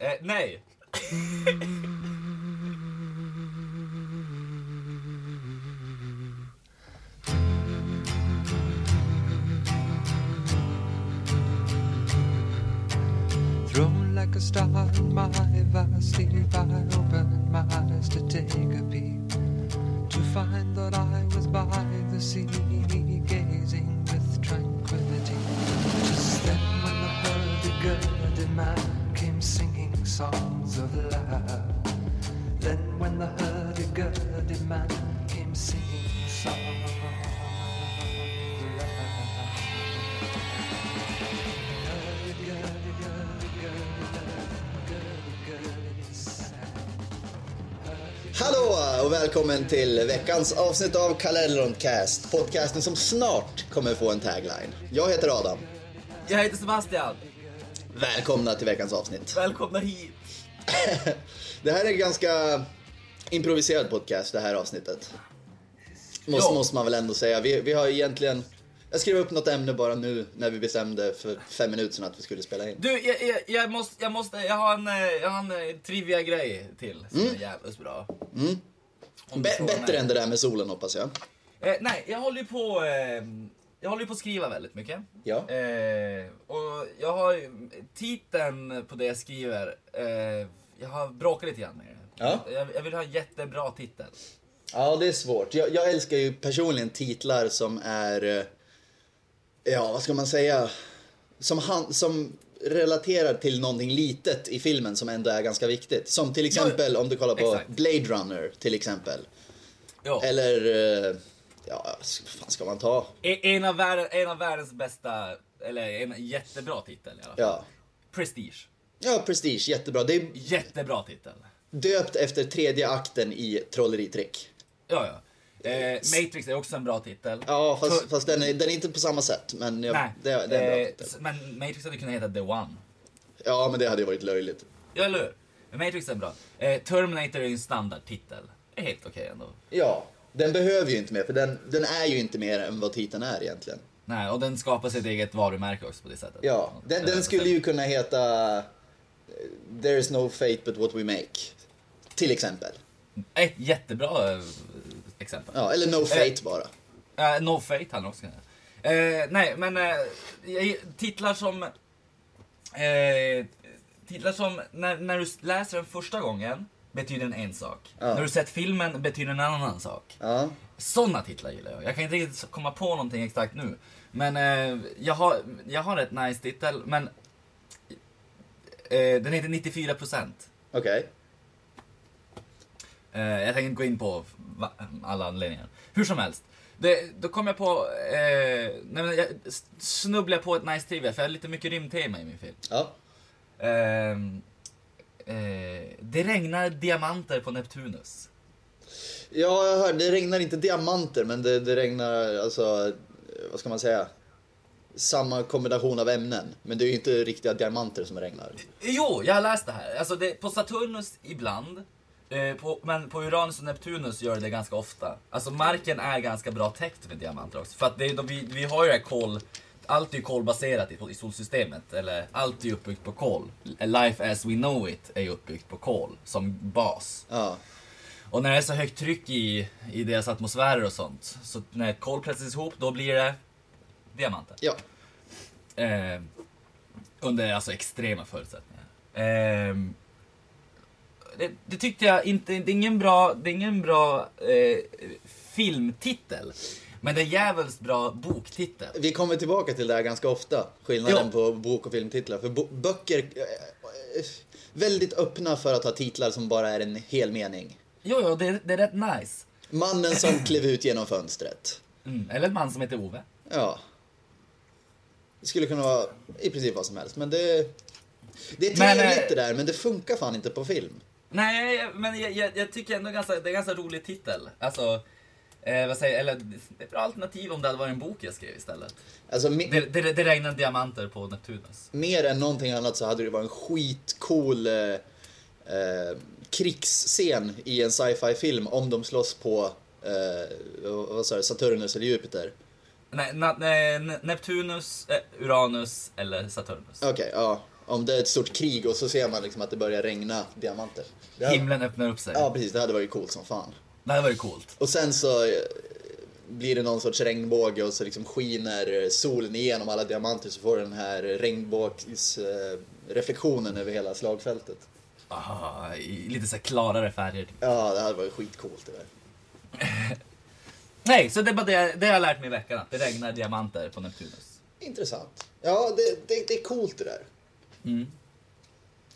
Eh, nej. Till veckans avsnitt av Kalendroncast. Podcasten som snart kommer få en tagline. Jag heter Adam. Jag heter Sebastian. Välkomna till veckans avsnitt. Välkomna hit. Det här är en ganska improviserad podcast, det här avsnittet. Måste, måste man väl ändå säga. Vi, vi har egentligen... Jag skrev upp något ämne bara nu när vi bestämde för fem minuter sedan att vi skulle spela in. Du, jag, jag, jag måste, jag måste, jag har en, eh, jag har en eh, trivia-grej till som är jävligt bra. Mm. Bättre än det där med solen hoppas jag. Eh, nej, jag håller ju på, eh, jag håller på att skriva väldigt mycket. Ja. Eh, och jag har titeln på det jag skriver, eh, jag har bråkat lite grann med det. Ja. Jag, jag vill ha en jättebra titel. Ja, det är svårt. Jag, jag älskar ju personligen titlar som är... eh, Ja, vad ska man säga? Som, han, som relaterar till någonting litet i filmen som ändå är ganska viktigt. Som till exempel om du kollar på Exakt. Blade Runner till exempel. Ja. Eller... eh, Ja, vad fan ska man ta? E- En av, världen, en av världens bästa, eller en jättebra titel i alla fall. Ja. Prestige. Ja, Prestige, jättebra. Det är Jättebra titel. döpt efter tredje akten i Trolleritrick. Ja, ja. Eh, Matrix är också en bra titel. Ja, fast, Tur- fast den, är, den är inte på samma sätt. Men jag, Nej, det, det är en bra eh, titel. men Matrix hade kunnat heta The One. Ja, men det hade ju varit löjligt. Ja, eller hur? Men Matrix är bra. Eh, Terminator är ju en standardtitel. Det är helt okej ändå. Ja, den behöver ju inte mer, för den, den är ju inte mer än vad titeln är egentligen. Nej, och den skapar sitt eget varumärke också på det sättet. Ja, den, den skulle ju kunna heta eh, There is no fate but what we make. Till exempel. Ett jättebra eh, exempel. Ja, eller No fate bara. Eh, no Fate hade också kunnat eh, Nej, men eh, titlar som... Eh, titlar som, när, när du läser den första gången, betyder den en sak. Ja. När du sett filmen betyder den en annan sak. Ja. Sådana titlar gillar jag. Jag kan inte riktigt komma på någonting exakt nu. Men eh, jag, har, jag har ett nice titel, men... Eh, den heter 94%. Okej. Eh, jag tänker inte gå in på alla anledningar. Hur som helst. Det, då kom jag på, eh, nej jag snubblade på ett nice trivia, för jag har lite mycket rymdtema i min film. Ja. Ehm, eh, det regnar diamanter på Neptunus. Ja, jag hörde, det regnar inte diamanter, men det, det regnar, alltså, eh, vad ska man säga? Samma kombination av ämnen. Men det är ju inte riktiga diamanter som regnar. Jo, jag har läst det här. Alltså det, på Saturnus ibland, eh, på, men på Uranus och Neptunus gör det ganska ofta. Alltså marken är ganska bra täckt med diamanter också. För att det, de, vi, vi har ju det här kol, allt är ju kolbaserat i, i solsystemet. Eller allt är ju uppbyggt på kol. Life as we know it är ju uppbyggt på kol som bas. Ja. Och när det är så högt tryck i, i deras atmosfärer och sånt, så när kol pressas ihop då blir det diamanter. Ja. Eh, under alltså extrema förutsättningar. Eh, det, det tyckte jag inte, det är ingen bra, det är ingen bra eh, filmtitel. Men det är jävligt bra boktitel. Vi kommer tillbaka till det här ganska ofta. Skillnaden Ja. på bok och filmtitlar. För böcker eh, eh, väldigt öppna för att ha titlar som bara är en hel mening. Jo, jo, det, är- det är rätt nice. Mannen som klev ut genom fönstret. Mm. Eller en man som heter Ove. Ja. Det skulle kunna vara i princip vad som helst. Men det, det är trevligt eh, det där, men det funkar fan inte på film. Nej, men jag, jag, jag tycker ändå ganska, det är en ganska rolig titel. Alltså, eh, vad säger eller det är ett bra alternativ om det hade varit en bok jag skrev istället. Alltså, me- Det, det, det regnar diamanter på Neptunus. mer än någonting annat så hade det varit en skitcool eh, eh, krigsscen i en sci-fi film om de slåss på eh, vad sa du, Saturnus eller Jupiter. Nej, na, nej, Ne- Neptunus, eh, Uranus eller Saturnus. Okej, ja. Om det är ett stort krig och så ser man liksom att det börjar regna diamanter. Hade, Himlen öppnar upp sig. ja, precis. Det hade varit coolt som fan. Det hade varit coolt. Och sen så eh, blir det någon sorts regnbåge och så liksom skiner solen igenom alla diamanter så får du den här regnbågsreflektionen över hela slagfältet. Ah, i lite så klarare färger. Ja, det hade varit skitcoolt det där. Nej, så det är bara det, det har jag lärt mig i veckan. Att det regnar diamanter på Neptunus. Intressant. Ja, det, det, det är coolt det där.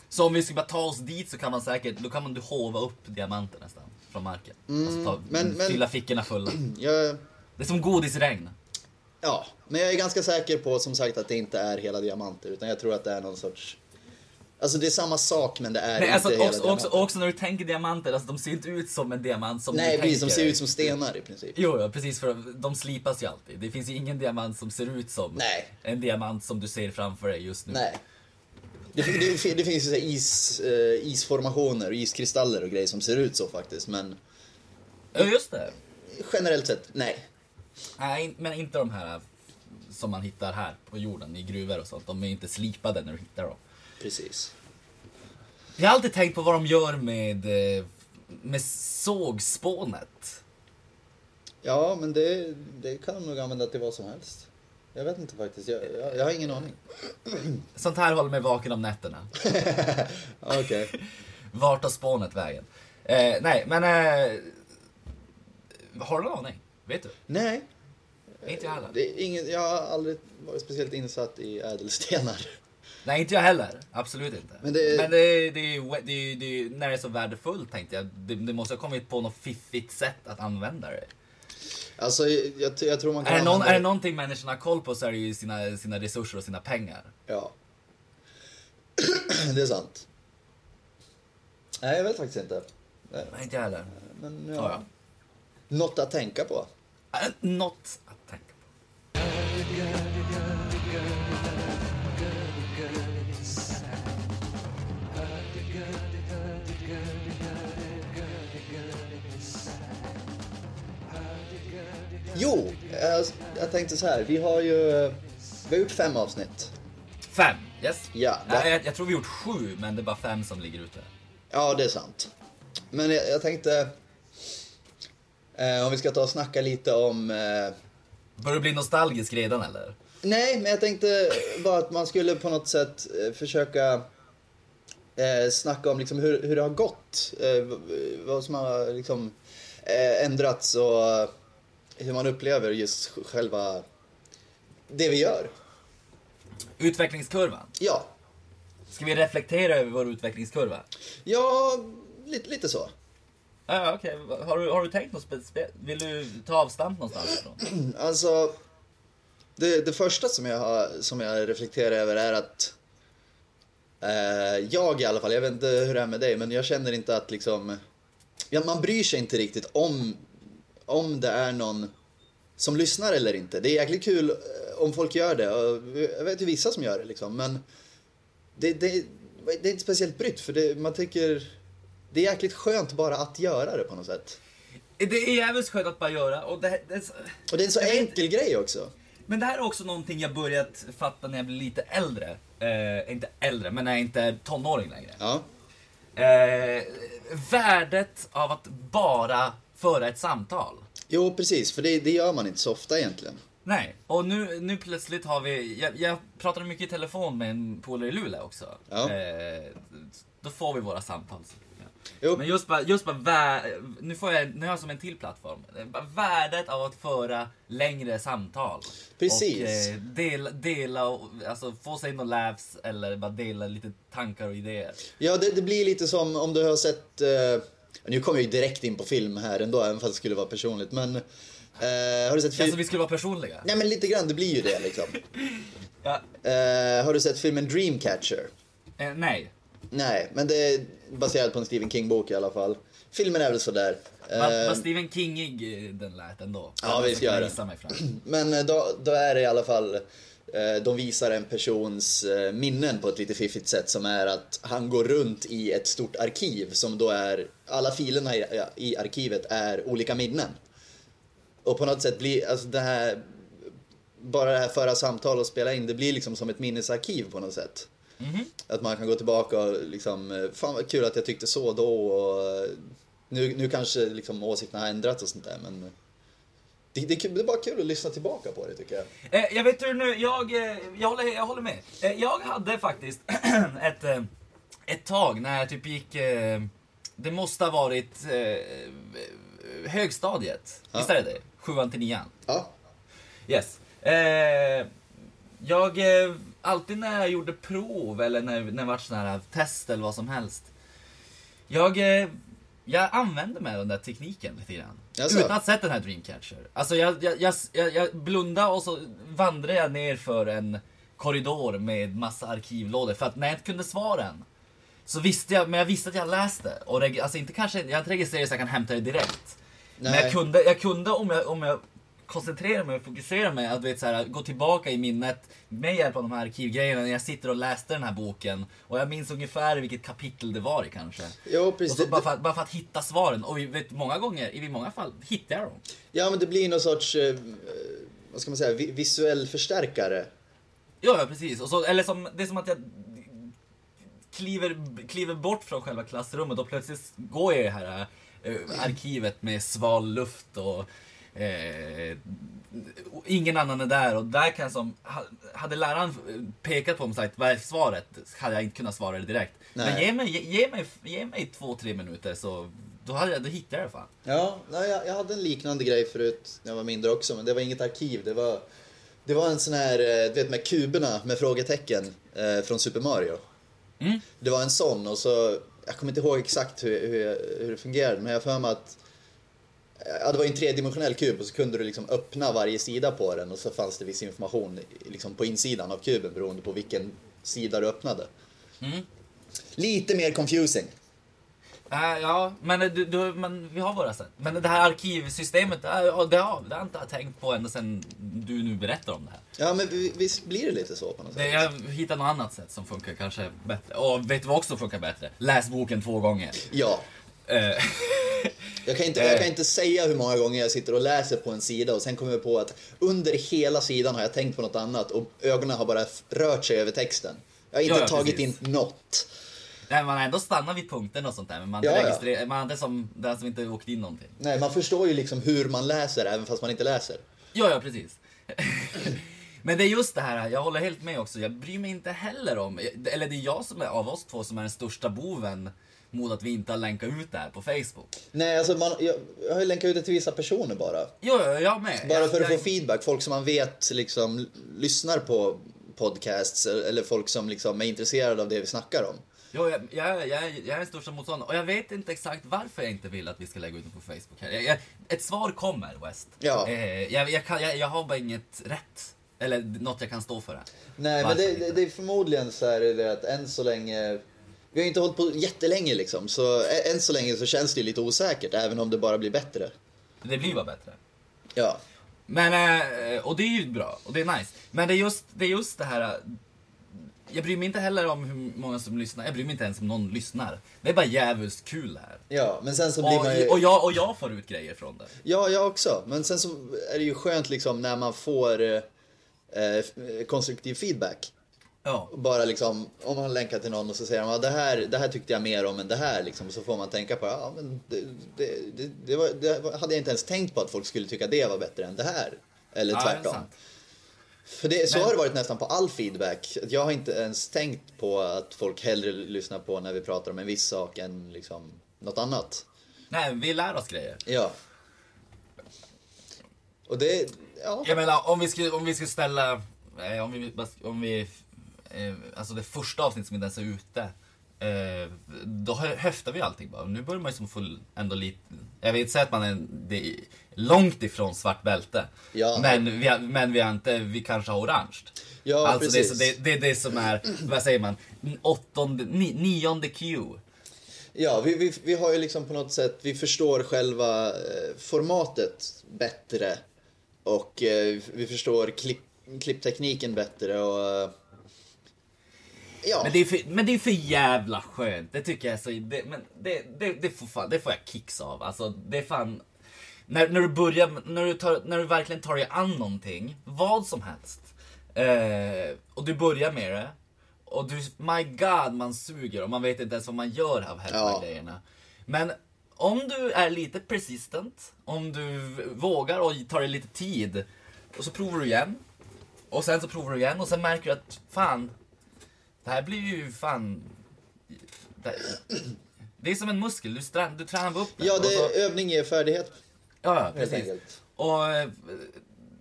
Så om vi ska bara ta oss dit så kan man säkert, då kan man du hova upp diamanter nästan. Från marken. alltså ta, men- men- fylla fickorna fulla. Jag, Det är som godisregn. ja, men jag är ganska säker på som sagt att det inte är hela diamanter utan jag tror att det är någon sorts... Alltså det är samma sak men det är Nej, inte alltså, hela också, också, diamanter. också när du tänker diamanter, alltså de ser inte ut som en diamant som Nej, du precis. De tänker. ser ut som stenar i princip. Jo, ja, precis för de slipas ju alltid. Det finns ju ingen diamant som ser ut som Nej. en diamant som du ser framför dig just nu. Nej. Det, det, det finns ju is, eh, isformationer och iskristaller och grejer som ser ut så faktiskt men Ja, just det. generellt sett, nej. Nej, men inte de här som man hittar här på jorden i gruvor och sånt. De är inte slipade när du hittar dem. Precis. Jag har alltid tänkt på vad de gör med, eh, med sågspånet. Ja, men det, det kan de nog använda till vad som helst. Jag vet inte faktiskt, jag, jag, jag har ingen aning. Sånt här håller mig vaken om nätterna. Okej. Vart tar spånet vägen? Eh, nej, men... Eh, har du någon aning? Vet du? Nej, Inte jag heller. det är ingen, jag har aldrig varit speciellt insatt i ädelstenar. Nej, inte jag heller. Absolut inte. Men det- Men det, det, det, det, är- när det är så värdefullt tänkte jag, det, det måste ha kommit på något fiffigt sätt att använda det. Alltså, jag, jag, tror man kan Är det, någon, använda är det någonting människorna har koll på så är det ju sina, sina resurser och sina pengar. Ja. det är sant. Nej, jag vet faktiskt inte. Nej, inte jag heller. Men Ja, ja. ja. Något att tänka på. Äh, Något att tänka på. Jo, jag, jag tänkte så här. Vi har ju vi har gjort fem avsnitt. Fem, yes? Ja, Nej, jag, jag tror vi gjort sju, men det är bara fem som ligger ute. Ja, det är sant. Men jag, jag tänkte... Eh, om vi ska ta och snacka lite om... Eh, Börjar du bli nostalgisk redan eller? nej, men jag tänkte bara att man skulle på något sätt eh, försöka eh, snacka om liksom hur, hur det har gått. Eh, vad som har liksom eh, ändrats och eh, hur man upplever just själva det vi gör. Utvecklingskurvan. Ja, Ska vi reflektera över vår utvecklingskurva? ja lite, lite så. Ja, okej. Har, du, har du tänkt något speciellt? Vill du ta avstamp någonstans ifrån? Alltså, det, det första som jag, har, som jag reflekterar över är att eh, jag i alla fall, jag vet inte hur det är med dig, men jag känner inte att liksom, ja, man bryr sig inte riktigt om, om det är någon som lyssnar eller inte. Det är jäkligt kul eh, om folk gör det, jag vet ju vissa som gör det liksom, men det, det, det är inte speciellt brytt för det, man tycker det är jäkligt skönt bara att göra det på något sätt. Det är jävligt skönt att bara göra. Och det, det. Och det är en så Jag vet enkel grej också. Men det här är också någonting jag börjat fatta när jag blir lite äldre. Eh, inte äldre, men när jag inte är tonåring längre. Ja. Eh, värdet av att bara föra ett samtal. Jo, precis, för det, det gör man inte så ofta egentligen. Nej, och nu, nu plötsligt har vi... Jag, jag pratade mycket i telefon med en polare i Luleå också. Ja. Eh, då får vi våra samtal. Jo, Men just bara, just bara vä- nu får jag, nu har jag som en till plattform. Värdet av att föra längre samtal. Precis. Och eh, dela, dela och, alltså få sig några laughs eller bara dela lite tankar och idéer. ja, det, det blir lite som om du har sett... Eh, nu kommer jag ju direkt in på film här ändå, även fast det skulle vara personligt, men... Eh, har du sett film... vi skulle vara personliga. Nej, men lite grann, det blir ju det liksom. Ja, Eh, har du sett filmen Dreamcatcher? eh, nej. Nej, men det är baserat på en Stephen King-bok i alla fall. Filmen är väl sådär. Var, Eh, Stephen Kingig eh, den lät ändå? Ja, visst Jag gör det. Men eh, då, då är det i alla fall, de visar en persons eh, minnen på ett lite fiffigt sätt som är att han går runt i ett stort arkiv som då är, alla filerna i, arkivet är olika minnen. Och på något sätt blir, alltså det här, bara det här föra samtal och spela in, det blir liksom som ett minnesarkiv på något sätt. Att man kan gå tillbaka och liksom, eh, fan vad kul att jag tyckte så då och eh, nu, nu kanske liksom åsikterna har ändrats och sånt där men det, det, det är bara kul att lyssna tillbaka på det tycker jag. Eh, jag vet hur nu, jag, eh, jag, håller, jag håller med. Eh, jag hade faktiskt ett, eh, ett tag när jag typ gick, det måste ha varit högstadiet. Visst är det det? Sjuan till nian. Ja, Yes. Jag, alltid när jag gjorde prov eller när, när det var sådana här test eller vad som helst. Jag, jag använde mig av den där tekniken lite grann. Jaså? Utan att sett den här Dreamcatcher. Alltså jag, jag, jag, jag, blundade och så vandrade jag ner för en korridor med massa arkivlådor. För att när jag inte kunde svaren så visste jag, men jag visste att jag läste. Och alltså inte kanske, jag har inte registrerat så jag kan hämta det direkt. Men Nej. jag kunde, jag kunde om jag, om jag koncentrerar mig och fokuserar mig att vet, så här, gå tillbaka i minnet med hjälp av de här arkivgrejerna när jag sitter och läste den här boken. Och jag minns ungefär vilket kapitel det var i kanske. jo Och precis. så Det, bara, för att, bara för att hitta svaren. Och vet, många gånger, i många fall, hittar jag dem. ja men det blir någon sorts, eh, vad ska man säga, vi, visuell förstärkare. Ja, ja precis. Och så, eller som, det är som att jag kliver, kliver bort från själva klassrummet och plötsligt går jag i det här eh, arkivet med sval luft och eh, ingen annan är där och där kan som, ha- hade läraren pekat på mig och sagt vad är svaret hade jag inte kunnat svara det direkt. Men Nej. ge mig, ge, ge mig, ge mig två, tre minuter så då, hade jag, då hittade jag det fan. Ja, nej, jag, jag hade en liknande grej förut när jag var mindre också, men det var inget arkiv. Det var, det var en sån här, eh, du vet med kuberna med frågetecken eh, från Super Mario. Mm. Det var en sån och så, jag kommer inte ihåg exakt hur, hur, hur det fungerade, men jag har för mig att Ja, det var ju en tredimensionell kub och så kunde du liksom öppna varje sida på den och så fanns det viss information liksom på insidan av kuben beroende på vilken sida du öppnade. Mm. Lite mer confusing. Äh, ja, men, du, du, men vi har våra sätt. Men det här arkivsystemet, äh, det, har, det har inte jag tänkt på ända sen du nu berättar om det här. Ja, men vi- visst blir det lite så på något Det, sätt? jag hittar något annat sätt som funkar kanske bättre. Och vet du vad också funkar bättre? Läs boken två gånger. Ja. Eh, Jag kan, inte, jag kan inte säga hur många gånger jag sitter och läser på en sida och sen kommer jag på att under hela sidan har jag tänkt på något annat och ögonen har bara rört sig över texten. Jag har inte Ja, tagit precis. in något. nej, man har ändå stannat vid punkten och sånt där, men man, Ja, ja, man som den som inte åkt in någonting. Nej, man förstår ju liksom hur man läser även fast man inte läser. Ja, ja, precis. Men det är just det här, jag håller helt med också. Jag bryr mig inte heller om, eller det är jag som är av oss två som är den största boven mot att vi inte har länkat ut det här på Facebook. Nej, alltså man, jag, jag har ju länkat ut det till vissa personer bara. Jo, ja, jag med. Bara jag, för att jag, få feedback. Folk som man vet liksom lyssnar på podcasts eller folk som liksom är intresserade av det vi snackar om. Jo, jag, jag, jag, jag är den största motståndaren och jag vet inte exakt varför jag inte vill att vi ska lägga ut det på Facebook. Här. Jag, ett svar kommer, West. Ja. Eh, jag, kan, jag, jag har bara inget rätt. Eller något jag kan stå för. Här. Nej, men Varför det, inte? det, det är förmodligen så här är det att än så länge vi har inte hållit på jättelänge liksom, så än så länge så känns det lite osäkert, även om det bara blir bättre. Det blir bara bättre. Ja. Men, eh, och det är ju bra, och det är nice. Men det är just det, är just det här... eh, Jag bryr mig inte heller om hur många som lyssnar. Jag bryr mig inte ens om någon lyssnar. Det är bara jävligt kul det här. Ja, men sen så blir man ju... Och, och, jag, och jag får ut grejer från det. Ja, jag också. Men sen så är det ju skönt liksom när man får eh, eh, konstruktiv feedback. Ja. Bara liksom, om man länkar till någon och så säger ja, det, här, det här tyckte jag mer om än det här liksom. Så får man tänka på, ja men det, det, det, var, det hade jag inte ens tänkt på att folk skulle tycka det var bättre än det här. Eller Ja, tvärtom. För det, så Men- har det varit nästan på all feedback. Jag har inte ens tänkt på att folk hellre lyssnar på när vi pratar om en viss sak än liksom något annat. Nej, vi lär oss grejer. Ja. Och det, ja. Jag menar, om vi skulle, om vi skulle ställa, om vi, om vi, eh, alltså det första avsnittet som inte ens är ute, eh, då hö- höftar vi allting bara. Nu börjar man ju som få ändå lite, jag vill inte säga att man är det är långt ifrån svart bälte. Ja. Men, vi men vi har inte, vi kanske har orange. Ja, alltså det, är precis. det, det är det som är, vad säger man, åttonde, ni, nionde Q. Ja, vi, vi, vi har ju liksom på något sätt, vi förstår själva eh, formatet bättre. Och eh, vi förstår klipp, klipptekniken bättre och... Ja, Men det, är för, men det är för jävla skönt. Det tycker jag så... Det, men det, det, det, får fan, det får jag kicks av. Alltså, det är fan... när, när du börjar, när du, tar, när du verkligen tar dig an någonting, vad som helst. Eh, och du börjar med det. Och du, my god man suger och man vet inte ens vad man gör av hälften Ja. grejerna. Men om du är lite persistent, om du vågar och tar dig lite tid. Och så provar du igen. Och sen så provar du igen och sen märker du att fan, det här blir ju fan... Det, det är som en muskel, du, strä, du tränar upp den. Ja, det, så, övning ger färdighet ja, precis. Och eh,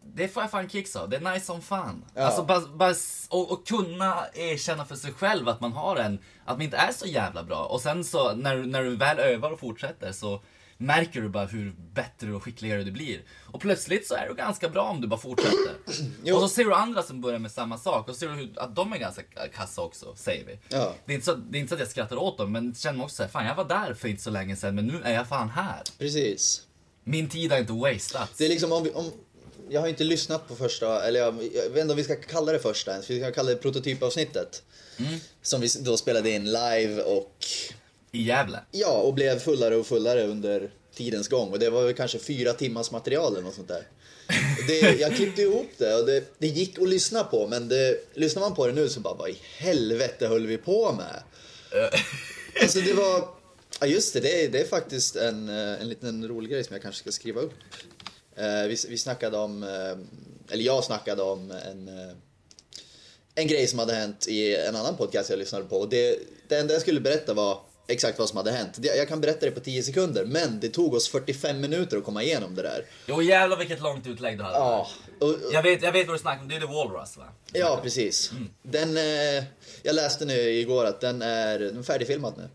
det får jag fan kicks av. Det är nice som fan. Ja. Alltså bara, bara, och, och kunna erkänna för sig själv att man har en, att man inte är så jävla bra. Och sen så när, när du väl övar och fortsätter så märker du bara hur bättre och skickligare du blir. Och plötsligt så är du ganska bra om du bara fortsätter. Och så ser du andra som börjar med samma sak och ser du hur, att de är ganska kassa också, säger vi. Ja. Det, är inte så, det är inte så att jag skrattar åt dem, men känner mig också såhär, fan jag var där för inte så länge sedan, men nu är jag fan här. Precis. Min tid har inte wastats. Det är liksom om, vi, om jag har inte lyssnat på första, eller jag, jag vet inte om vi ska kalla det första ens, vi ska kalla det prototypavsnittet. Som vi då spelade in live och I Gävle. ja, och blev fullare och fullare under tidens gång. Och det var väl kanske fyra timmars material eller något sånt där. Det, jag klippte ihop det och det, det gick att lyssna på men det, lyssnar man på det nu så bara vad i helvete höll vi på med? Alltså det var, ja just det, det är, det är faktiskt en, eh, en liten rolig grej som jag kanske ska skriva upp. Eh, vi, vi snackade om, eh, eller jag snackade om en, eh, en grej som hade hänt i en annan podcast jag lyssnade på. Och det, det enda jag skulle berätta var exakt vad som hade hänt. Det- Jag kan berätta det på 10 sekunder, men det tog oss 45 minuter att komma igenom det där. Jo jävlar vilket långt utlägg du hade. Ja, och, Jag vet, jag vet vad du snackar om, det är The Walrus va? ja precis. Den, eh, jag läste nu igår att den är, den är färdigfilmad nu.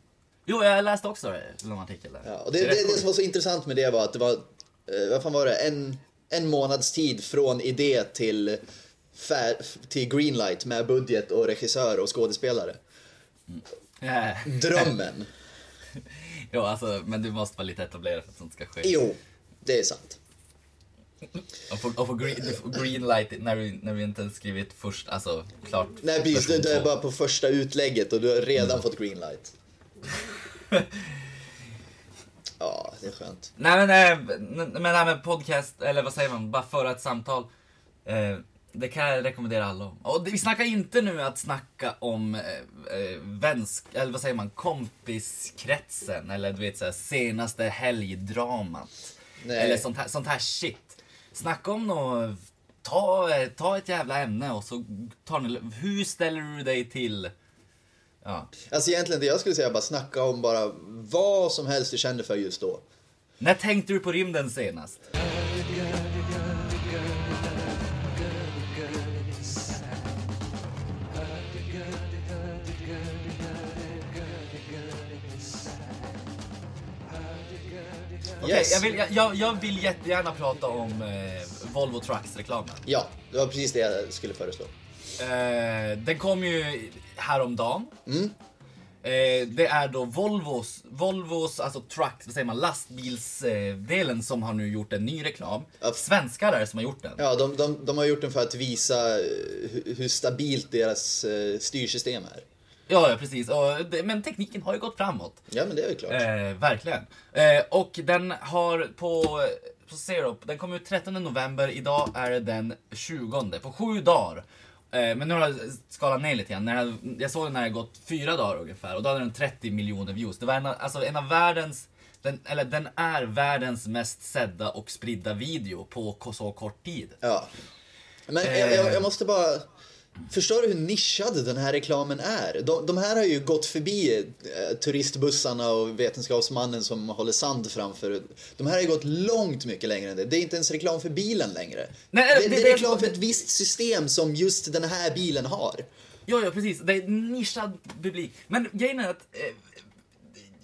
Jo, jag läste också det, någon artikel där. Ja, och det, det, det sjukt. som var så intressant med det var att det var, eh, vad fan var det, en, en månads tid från idé till, fär, till greenlight med budget och regissör och skådespelare. Ja. Drömmen. jo, alltså, men du måste vara lite etablerad för att sånt ska ske. Jo, det är sant. Och få, och få green, du får green light när du, när du inte ens skrivit först, alltså klart. Nej precis, du, du är bara på första utlägget och du har redan fått greenlight. Ja, det är skönt. Nej men, eh, n- men här med podcast, eller vad säger man, bara föra ett samtal. Eh, det kan jag rekommendera alla om. Och vi snackar inte nu att snacka om eh, eh, vänsk, eller vad säger man, kompiskretsen. Eller du vet såhär, senaste helgdramat. Nej. Eller sånt här, sånt här shit. Snacka om något, ta, ta ett jävla ämne och så tar ni, hur ställer du dig till, ja. Alltså egentligen det jag skulle säga bara snacka om bara vad som helst du känner för just då. När tänkte du på rymden senast? Yes. jag, vill, jag- jag, vill jättegärna prata om eh, Volvo Trucks-reklamen. Ja, det var precis det jag skulle föreslå. Eh, den kom ju häromdagen. Eh, det är då Volvos, Volvos alltså trucks, vad säger man, lastbilsdelen som har nu gjort en ny reklam. Ja. Svenskar är det som har gjort den. Ja, de, de, de har gjort den för att visa eh, hur, hur stabilt deras eh, styrsystem är. Ja, ja precis. Och, det, men tekniken har ju gått framåt. Ja, men det är väl klart. Eh, verkligen. Eh, och den har på, på Zero, den kom ut 13 november, idag är det den 20, på sju dagar. Eh, men nu har jag skalat ner lite grann. När jag, jag såg den när det gått fyra dagar ungefär och då hade den 30 miljoner views. Det var en, av- alltså en av världens, den, eller den är världens mest sedda och spridda video på så kort tid. Ja. Men jag, jag, jag måste bara... Förstår du hur nischad den här reklamen är? De, de här har ju gått förbi eh, turistbussarna och vetenskapsmannen som håller sand framför. De här har ju gått långt mycket längre än det. Det är inte ens reklam för bilen längre. Nej, det, det- det, är reklam för ett visst system som just den här bilen har. Ja, ja precis. Det är nischad publik. Men grejen är att eh,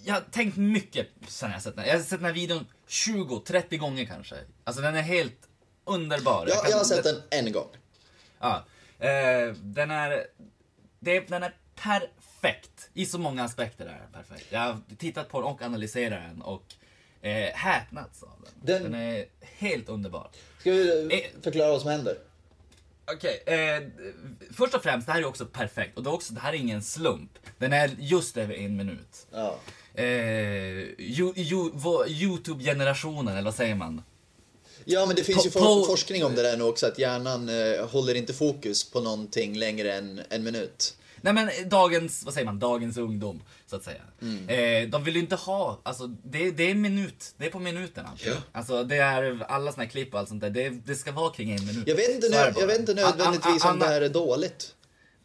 jag har tänkt mycket sen jag sett den. Jag har sett den här videon 20-30 gånger kanske. Alltså den är helt underbar. Jag, kan- jag har sett den en gång. Ja. Eh, den är... Det, den är perfekt. I så många aspekter är den perfekt. Jag har tittat på den och analyserat den och eh, häpnats av den. Den- Den är helt underbar. Ska vi Eh. förklara vad som händer? Okej, eh, först och främst, det här är också perfekt. Och det, är också, det här är ingen slump. Den är just över en minut. Ja. Eh, Youtube-generationen, eller vad säger man? Ja, men det finns ju for på- forskning om det där nu också, att hjärnan eh, håller inte fokus på någonting längre än en minut. Nej men dagens, vad säger man, dagens ungdom så att säga. Mm. Eh, de vill ju inte ha, alltså det, det är minut, det är på minuterna. Ja. Alltså det är alla såna här klipp och allt sånt där, det, det ska vara kring en minut. Jag vet inte, bara. jag vet inte nödvändigtvis An- an- om det här är dåligt.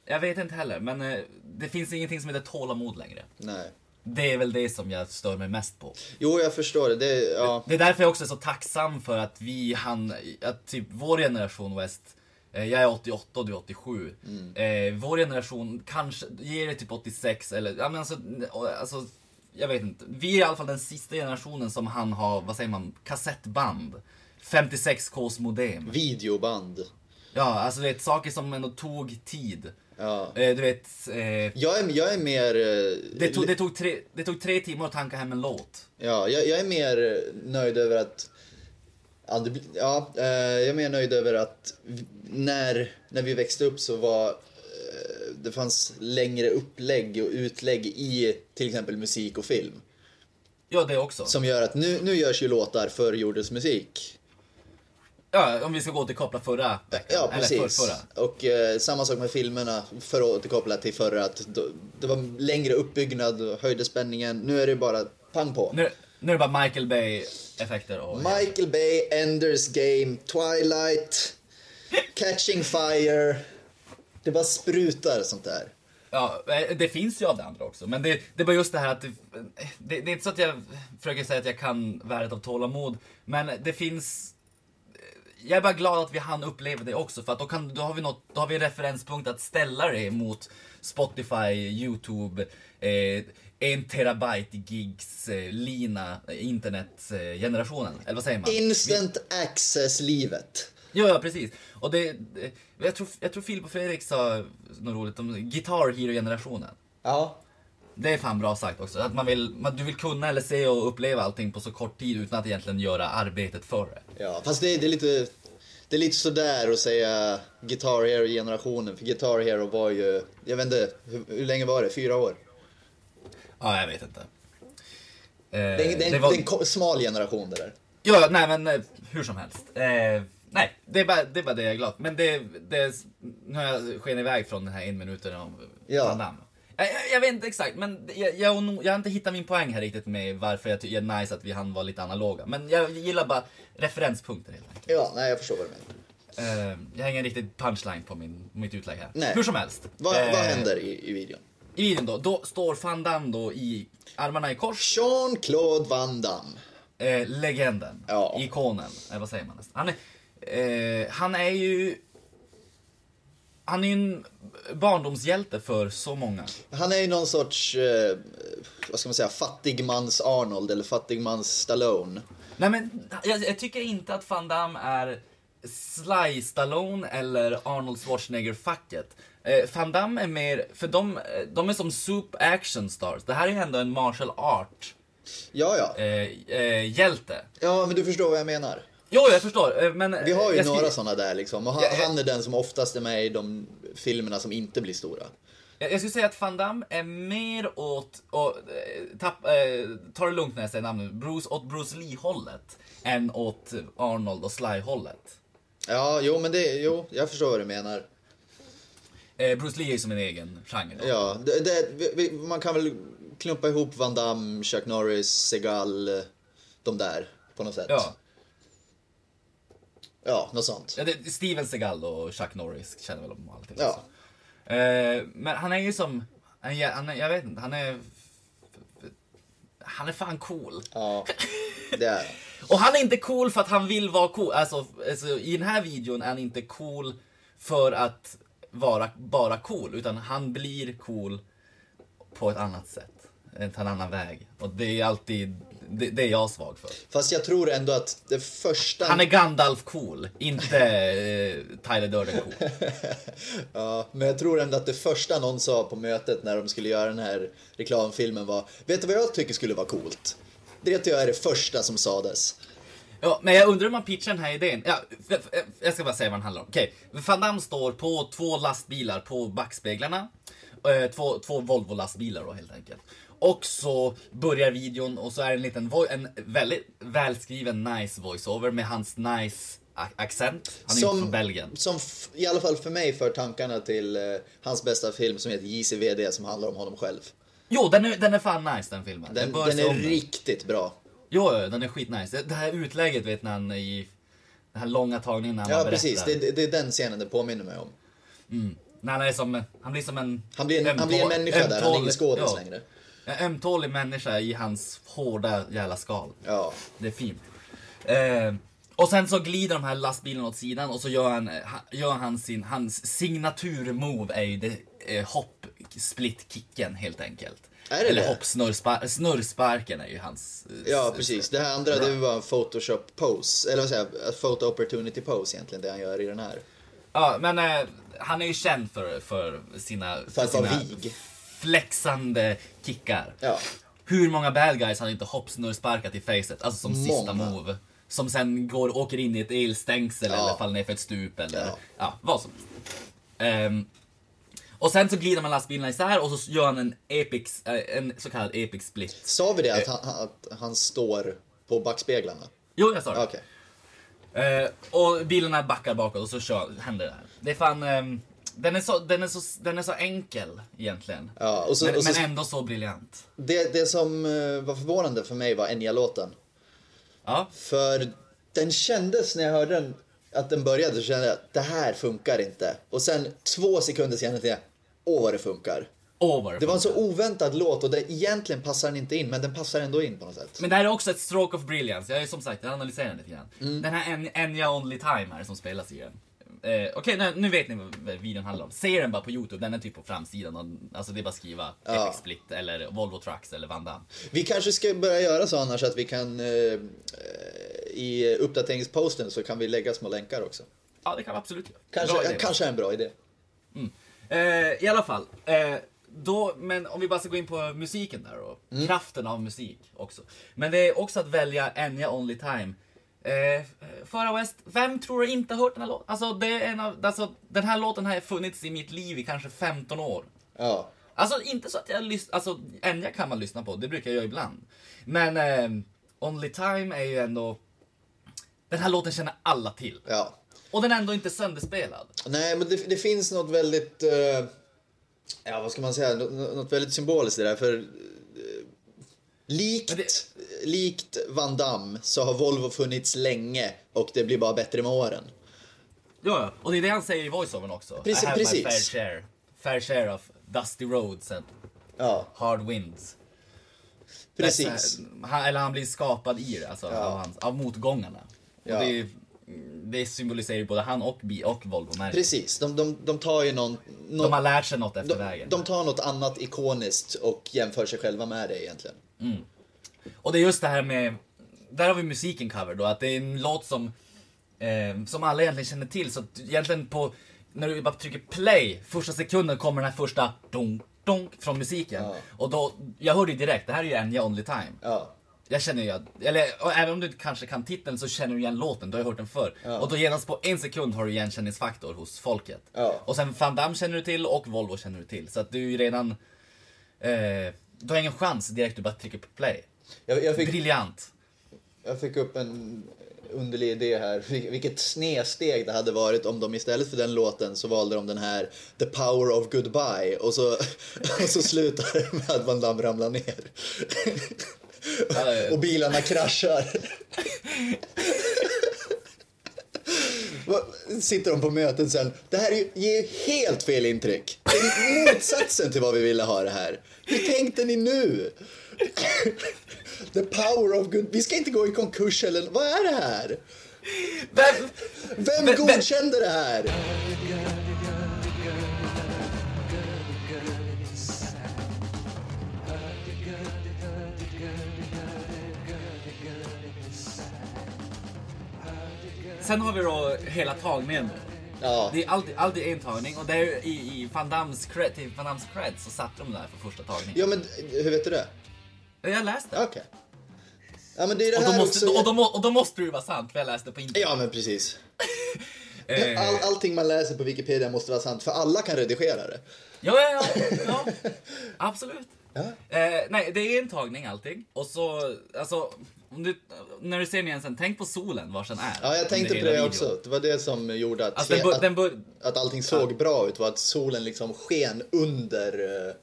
Jag vet inte heller, men eh, det finns ingenting som heter tålamod längre. Nej. Det är väl det som jag stör mig mest på. Jo, jag förstår det. det ja. Det är därför jag också är så tacksam för att vi hann, att typ vår generation West, eh, jag är 88 och du är 87. Eh, vår generation kanske, ger det typ 86 eller, ja men alltså, alltså, jag vet inte. Vi är i alla fall den sista generationen som han har, vad säger man, kassettband. 56Ks modem. Videoband. Ja, alltså du vet, saker som ändå tog tid. Ja. Eh, du vet, eh, Jag är, jag är mer... eh, det, tog, det, tog tre, det tog tre timmar att tanka hem en låt. Ja, jag, jag är mer nöjd över att... Ja, eh, jag är mer nöjd över att när, när vi växte upp så var... Det fanns längre upplägg och utlägg i till exempel musik och film. Ja, det också. Som gör att nu, nu görs ju låtar för gjordes musik. Ja, om vi ska gå till koppla förra veckan. Ja, precis. för, förra. Och eh, samma sak med filmerna, för att återkoppla till förra, att då, det var längre uppbyggnad höjde spänningen. Nu är det bara pang på. Nu, nu är det bara Michael Bay-effekter och... Michael Bay, Enders Game, Twilight, Catching Fire. Det bara sprutar sånt där. Ja, eh, det finns ju av det andra också. Men det, det är bara just det här att det, det, det är inte så att jag försöker säga att jag kan värdet av tålamod. Men det finns... Jag är bara glad att vi hann uppleva det också för att då, kan, då, har, vi något, då har vi en referenspunkt att ställa det mot Spotify, YouTube, eh, en terabyte gigs, eh, lina, eh, internetgenerationen. Eller vad säger man? Instant access-livet. Ja, ja precis. Och det, det, jag, tror, jag tror Filip och Fredrik sa något roligt om Guitar Hero-generationen. Ja. Det är fan bra sagt också. Att man vill, man, du vill kunna eller se och uppleva allting på så kort tid utan att egentligen göra arbetet för det. Ja, fast det, det är lite... Det är lite sådär att säga Guitar Hero-generationen, för Guitar Hero var ju, jag vet inte, hur, hur länge var det? Fyra år? Ja, jag vet inte. Eh, Det det det var- det är en smal generation det där. Ja, nej men eh, hur som helst. Eh, nej, det är, bara, det är bara det jag är glad Men det, det Nu har jag sken iväg från den här en minuten om Ja. Van Damme. Jag, jag, jag vet inte exakt, men jag, jag, jag har inte hittat min poäng här riktigt med varför jag tycker det är nice att vi hann vara lite analoga. Men jag gillar bara referenspunkter helt enkelt. Ja, nej jag förstår vad du menar. Eh, jag har ingen riktig punchline på min, mitt utlägg här. Nej. Hur som helst. Vad, Eh, vad händer i, i videon? I videon då, då står Van Damme då i armarna i kors. Jean-Claude Van Damme. Eh, legenden. Ja. Ikonen. Eh, vad säger man? Han är, eh, han är ju... Han är en barndomshjälte för så många. Han är ju någon sorts, eh, vad ska man säga, fattigmans Arnold eller fattigmans Stallone. Nej men, jag, jag tycker inte att Van Damme är Sly Stallone eller Arnold Schwarzenegger-facket. Eh, Van Damme är mer, för de, eh, de är som soup action stars. Det här är ju ändå en martial art Ja, ja. eh, eh, hjälte. Ja, men du förstår vad jag menar. Jo, jag förstår. eh, Men Vi har ju några sådana där liksom. Och han, är den som oftast är med i de filmerna som inte blir stora. Jag, jag skulle säga att Van Damme är mer åt, och, eh, tapp, eh, ta det lugnt när jag säger namnet, Bruce, åt Bruce Lee-hållet än åt Arnold och Sly-hållet. Ja, jo, men det, jo, jag förstår vad du menar. Eh, Bruce Lee är ju som en egen genre. då. Ja, det, det, man kan väl klumpa ihop Van Damme, Chuck Norris, Segal, eh, de där på något sätt. Ja. Ja, något sånt. Ja, det, Steven Seagal och Chuck Norris känner väl om allting. Ja. Eh, men han är ju som, han, han jag vet inte, han är... Han är fan cool. Ja, det är. Och han är inte cool för att han vill vara cool. Alltså, alltså i den här videon är han inte cool för att vara bara cool. Utan han blir cool på ett annat sätt. En annan väg. Och det är alltid, det, det är jag svag för. Fast jag tror ändå att det första... Han är Gandalf cool, inte eh, Tyler Durden cool. Ja, men jag tror ändå att det första någon sa på mötet när de skulle göra den här reklamfilmen var Vet du vad jag tycker skulle vara coolt? Det tror jag är det första som sades. Ja, men jag undrar hur man pitchar den här idén. Ja, jag ska bara säga vad den handlar om. Okej, Van Damme står på två lastbilar på backspeglarna. Eh, två, två Volvo-lastbilar då helt enkelt. Och så börjar videon och så är det en liten, en väldigt välskriven nice voiceover med hans nice accent. Han är inte från Belgien. Som i alla fall för mig för tankarna till eh, hans bästa film som heter JCVD som handlar om honom själv. Jo, den är, den är fan nice den filmen. Den, den är riktigt bra. Jo, den är skitnice. Det- Det här utlägget vet han i den här långa tagningen när han Ja, precis. berättar. Det, det är den scenen det påminner mig om. När han är som, han blir som en... Han blir en, han blir en människa där, han är ingen skådis längre. En ömtålig människa i hans hårda jävla skal. Ja. Det är fint. Eh, och sen så glider de här lastbilarna åt sidan och så gör han, ha- gör han sin, hans signaturmove är ju det, eh, hopp split kicken helt enkelt. Är det Eller det? hopp snurrspar, snurrsparken är ju hans... eh, Ja, precis. Det här andra det var en Photoshop pose, eller vad säger jag, photo opportunity pose egentligen, det han gör i den här. Ja, men eh, han är ju känd för, för sina... För att vara vig. Flexande kickar. Ja. Hur många bad guys har inte hoppsnurrsparkat i facet? Alltså som sista Många. move. Som sen går åker in i ett elstängsel Ja. eller faller ner för ett stup eller Ja. ja, vad som helst. Ehm, och sen så glider man lastbilarna isär och så gör han en epic, eh, en så kallad epic split. Sa vi det att han, att han står på backspeglarna? Jo, jag sa det. Okej. Eh, och bilarna backar bakåt och så kör, händer det här. Det är fan... ehm, den, är så, den, är så, den är så enkel egentligen. Ja, och så, men, och så, men ändå så briljant. det, det som eh, var förvånande för mig var Enya-låten. Ja. För den kändes när jag hörde den, att den började, så kände jag att det här funkar inte. Och sen två sekunder senare tänkte jag, åh vad det funkar. Åh, vad Det var en så oväntad låt och det, egentligen passar den inte in, men den passar ändå in på något sätt. Men det här är också ett stroke of brilliance. Jag är som sagt, jag analyserar den lite grann. Mm. Den här En- Enya Only Time här som spelas i den. Eh, Okej, nu, nu vet ni vad videon handlar om. Se den bara på Youtube, den är typ på framsidan. Alltså det är bara att skriva Ja. Epic Split eller Volvo Trucks eller Van Damme. Vi kanske ska börja göra så annars att vi kan, eh, i uppdateringsposten så kan vi lägga små länkar också. Ja, det kan vi absolut göra. Kanske, idé. kanske är en bra idé. Eh, I alla fall. Eh, då, men om vi bara ska gå in på musiken där då. Mm. Kraften av musik också. Men det är också att välja Enya Only Time. Eh, Farah West, vem tror du inte har hört den här låten? Alltså, det är en av, alltså, den här låten har funnits i mitt liv i kanske 15 år. Ja. Alltså inte så att jag lyssnar, alltså Enya kan man lyssna på, det brukar jag göra ibland. Men eh, Only Time är ju ändå, den här låten känner alla till. ja. Och den är ändå inte sönderspelad. Nej, men det, det finns något väldigt, eh, ja vad ska man säga, något, väldigt symboliskt i det där. För eh, likt, likt Van Damme så har Volvo funnits länge och det blir bara bättre med åren. Ja, ja. Och det är det han säger i voiceovern också. Precis- I have my precis. fair share. Fair share of dusty roads and Ja, hard winds. precis. Dessa- Han, eller han blir skapad i det, alltså av, hans, av motgångarna. Ja. Och det, det symboliserar ju både han och, bi, och Volvo märker. Precis, de, de, de tar ju någon, någon De har lärt sig något efter de, vägen. de tar något annat ikoniskt och jämför sig själva med det egentligen. Och det är just det här med, där har vi musiken cover då, att det är en låt som, eh, som alla egentligen känner till. Så att egentligen på, när du bara trycker play, första sekunden kommer den här första donk, donk från musiken. Ja. Och då, jag hörde ju direkt, det här är ju Enya Only Time. Ja, Jag känner ju, eller även om du kanske kan titeln så känner du igen låten, du har hört den förr. Ja. Och då genast på en sekund har du igenkänningsfaktor hos folket. Ja. Och sen Van Damme känner du till och Volvo känner du till. Så att du är ju redan, eh, du har ingen chans direkt du bara trycker på play. Jag, jag, fick, Briljant. jag fick upp en underlig idé här. Vil- Vilket snedsteg det hade varit om de istället för den låten så valde de den här The Power of Goodbye och så, och så slutar det med att Van Damme ramlar ner. Och bilarna kraschar. Sitter de på mötet sen. Det här ger ju helt fel intryck. Det är motsatsen till vad vi ville ha det här. Hur tänkte ni nu? The power of good... Vi ska inte gå i konkurs eller... Vad är det här? Vem, Vem Men- godkände det här? sen har vi då hela tagningen. Ja, Det är alltid, alltid en tagning och där i, i Van Dams cred, till Van Dams cred så satte de där för första tagningen. ja men hur vet du det? Jag läste. Okej. Ja men det är det Och då, här måste, också... och, då, må- och då måste det ju vara sant, för jag läste på internet. Ja men precis. Eh, All, allting man läser på Wikipedia måste vara sant, för alla kan redigera det. Ja, ja, ja. ja. Absolut. Ja. Eh, nej, det är en tagning allting. Och så, alltså, om du, när du ser nyansen, tänk på solen var den är. Ja, jag tänkte under på det hela också. videon. Det var det som gjorde att, Alltså, den bör, att, den bör, att allting såg bra ut, var att solen liksom sken under, eh,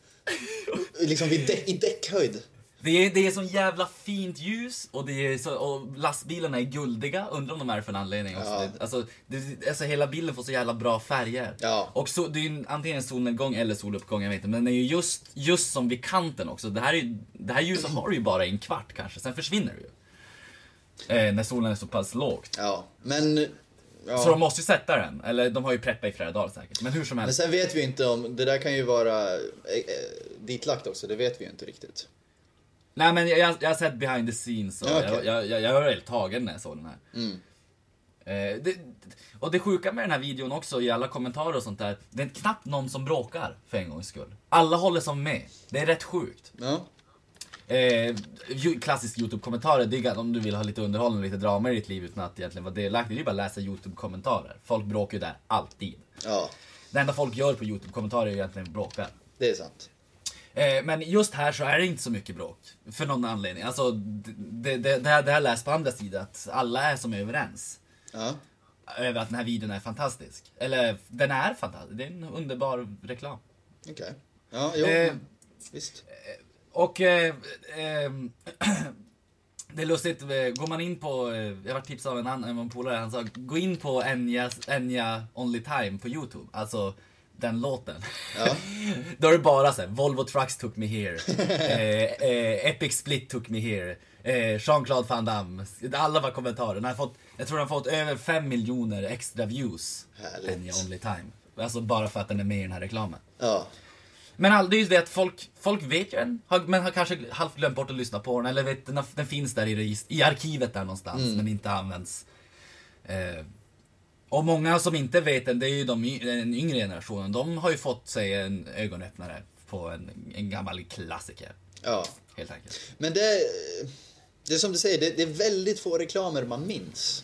liksom vid däck, i däckhöjd. Det, är, det är så jävla fint ljus och, det är så, och lastbilarna är guldiga. Undrar om de är för en anledning också. Ja. Det, alltså, det, alltså, hela bilden får så jävla bra färger. Ja. Och så, det är ju antingen en solnedgång eller soluppgång, jag vet inte. Men den är ju just, just som vid kanten också. Det här, är, det här ljuset har du ju bara i en kvart kanske, sen försvinner det ju. Eh, när solen är så pass lågt. Ja, men... Ja. Så de måste ju sätta den. Eller de har ju preppat i flera dagar säkert. Men hur som Men helst. sen vet vi inte om, det där kan ju vara eh, eh, ditlagt också, det vet vi ju inte riktigt. Nej men jag, jag har sett behind the scenes och okej. jag, jag, jag, jag var helt tagen när jag såg den här. Mm. Eh, det, och det sjuka med den här videon också i alla kommentarer och sånt där. Det är knappt någon som bråkar för en gångs skull. Alla håller som med. Det är rätt sjukt. Ja, Eh, klassisk YouTube-kommentarer, det är om du vill ha lite underhållning och lite drama i ditt liv utan att egentligen vara delaktig. Det är bara att läsa YouTube-kommentarer. Folk bråkar ju där, alltid. ja, Det enda folk gör på YouTube-kommentarer är egentligen bråkar. det är sant. Eh, men just här så är det inte så mycket bråk. För någon anledning. Alltså, det, det, det, här, det här läst på andra sidan att alla är som överens. Ja, Över att den här videon är fantastisk. Eller, den är fantastisk. Det är en underbar reklam. okej. Ja, jo, Eh, visst. Och eh, ehm, det är lustigt, eh, går man in på, eh, jag var tipsad av en annan en polare, han sa gå in på Enya, Enya Only Time på Youtube, alltså den låten. Ja. Då är det bara så här, Volvo Trucks took me here, eh, eh, Epic Split took me here, eh, Jean-Claude Van Damme, alla var kommentarer. Den har fått, jag tror den har fått över 5 miljoner extra views, Härligt. Enya Only Time. Alltså bara för att den är med i den här reklamen. Ja, Men all, det är ju det att folk, folk vet ju den, men har kanske halvt glömt bort att lyssna på den. Eller vet, den, den finns där i, regist- i arkivet där någonstans, men inte används. Eh, och många som inte vet den, det är ju de, den yngre generationen. De har ju fått sig en ögonöppnare på en, en gammal klassiker. ja. Helt enkelt. Men det, det är som du säger, det, det är väldigt få reklamer man minns.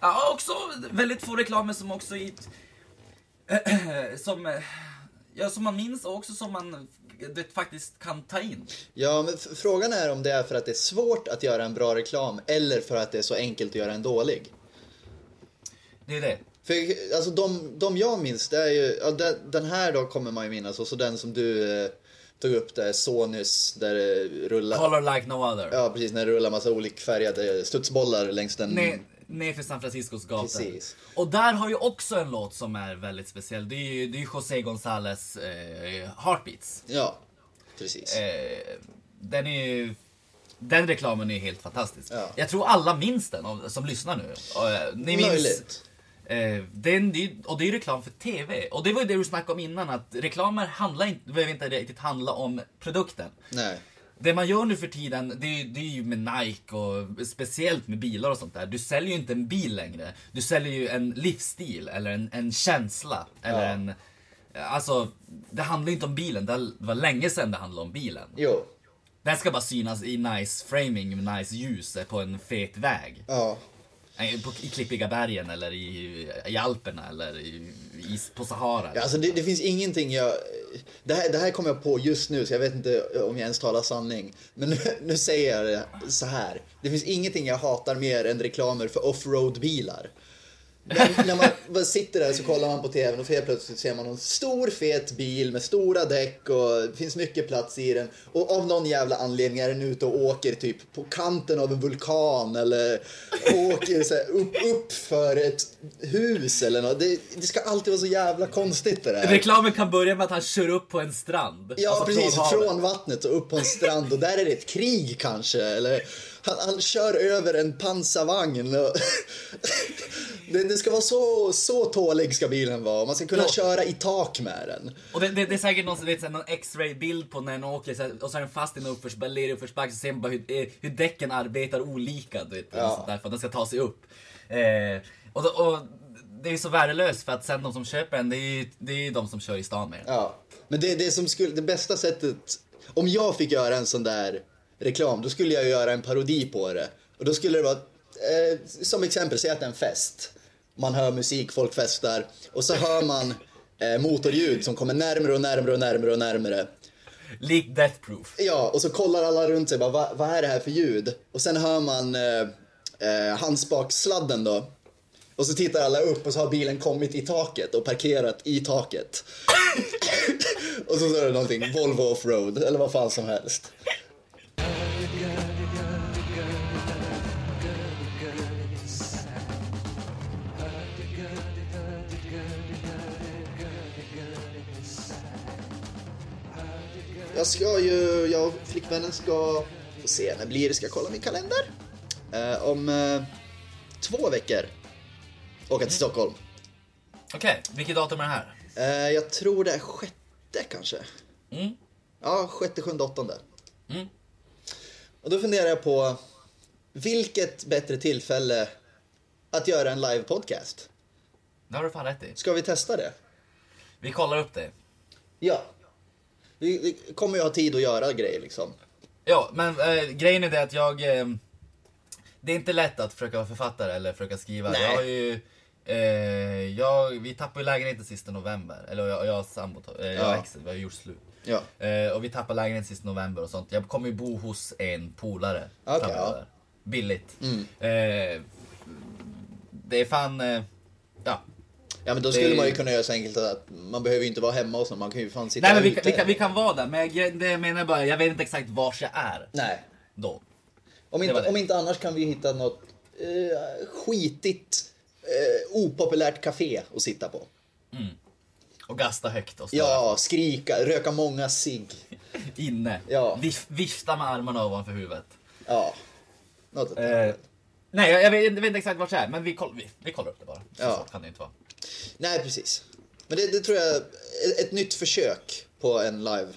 Ja, också väldigt få reklamer som också i... som, ja, som man minns och också som man det faktiskt kan ta in. Ja, men frågan är om det är för att det är svårt att göra en bra reklam eller för att det är så enkelt att göra en dålig. Det är det. För alltså de, de jag minns, det är ju, ja, den, den här då kommer man ju minnas och så den som du eh, tog upp där, Sonys, där det rullar, Color like no other. ja precis, när det rullar massa olikfärgade studsbollar längs den. Ner, ner för San Franciscos gator. Precis. Och där har ju också en låt som är väldigt speciell. Det är ju, det är José González eh, Heartbeats. Ja, precis. Eh, den är ju... Den reklamen är ju helt fantastisk. Ja. Jag tror alla minns den om- som lyssnar nu. Eh, ni minns, Möjligt. Eh, det är, och det är ju reklam för TV. Och det var ju det du snackade om innan, att reklamer handlar inte, behöver inte riktigt handla om produkten. Nej. Det man gör nu för tiden, det är, ju- det är ju med Nike och speciellt med bilar och sånt där. Du säljer ju inte en bil längre. Du säljer ju en livsstil eller en, en känsla. Eller Ja. en... Alltså, det handlar ju inte om bilen. Det var länge sedan det handlade om bilen. Jo. Den ska bara synas i nice framing, med nice ljus på en fet väg. Ja. På, I klippiga bergen eller i, i Alperna eller i, i, på Sahara. Ja, alltså det, det finns ingenting jag... Det här, det här kom jag på just nu, så jag vet inte om jag ens talar sanning. Men nu, nu säger jag det så här. Det finns ingenting jag hatar mer än reklamer för offroad-bilar. När, när man sitter där så kollar man på TVn och helt plötsligt ser man en stor fet bil med stora däck och det finns mycket plats i den. Och av någon jävla anledning är den ute och åker typ på kanten av en vulkan eller åker så här upp, upp för ett hus eller något. Det, det ska alltid vara så jävla konstigt det där. Reklamen kan börja med att han kör upp på en strand. Ja, Alltså precis. havet. Från vattnet och upp på en strand och där är det ett krig kanske. Eller han, han kör över en pansarvagn. Det, det ska vara så, så tålig ska bilen vara. Man ska kunna Ja. köra i tak med den. Och det, det, det är säkert någon, vet, så här, någon x-ray bild på när den åker så här, och så är den fast i en uppförsbacke, uppförsbacke så ser man bara hur, eh, hur däcken arbetar olika du vet, Ja. där, för att den ska ta sig upp. Eh, och, då- och det är ju så värdelöst för att sen de som köper den, det är ju det är ju de som kör i stan med den. Ja. Men det, det, som skulle, det bästa sättet, om jag fick göra en sån där reklam, då skulle jag göra en parodi på det. Och då skulle det vara, eh, som exempel, säg att det är en fest. Man hör musik, folk festar. Och så hör man eh, motorljud som kommer närmre och närmre och närmre och närmre. Likt Death Proof. Ja, och så kollar alla runt sig bara, vad, vad är det här för ljud? Och sen hör man eh, eh, handspakssladden då. Och så tittar alla upp och så har bilen kommit i taket och parkerat i taket. och så står det någonting, Volvo Offroad eller vad fan som helst. Jag ska ju, jag och flickvännen ska, få se när blir det, ska jag kolla min kalender. Eh, om eh, två veckor åka till Stockholm. Okej, vilket datum är det här? Eh, jag tror det är sjätte kanske. Mm. Ja, sjätte, sjunde, åttonde. Mm. Och då funderar jag på vilket bättre tillfälle att göra en live-podcast? Det har du fan rätt i. Ska vi testa det? Vi kollar upp det. Ja. Vi, vi kommer ju ha tid att göra grejer liksom. Ja, men äh, grejen är det att jag... Eh, det är inte lätt att försöka vara författare eller försöka skriva. Nej. Jag har ju... Eh, jag, vi tappade ju lägenheten sista november. Eller jag, jag och sambo, eh, jag Ja. exet, vi har gjort slut. Ja. Och vi tappade lägenheten sista november och sånt. Jag kommer ju bo hos en polare framöver. ja. Mm. Billigt. Eh, det är fan... Ja. Ja men då Det- skulle man ju kunna göra så enkelt att man behöver ju inte vara hemma hos någon, man kan ju fan sitta Nej men vi, ute. kan- vi, kan, vi kan vara där, men jag, det jag menar bara, jag vet inte exakt vars jag är Nej. då. Om Det inte, var det. om inte annars kan vi hitta något eh, skitigt, eh, opopulärt café att sitta på. Och gasta högt och störa Ja, skrika, röka många cigg. inne. Ja. Vif, vifta med armarna ovanför huvudet. Ja. Något det Eh, nej, jag, jag, vet, jag vet inte exakt vart jag är, men vi, koll, vi, vi kollar upp det bara. Så Ja. svårt kan det inte vara. Nej, precis. Men det, det tror jag är ett nytt försök på en live.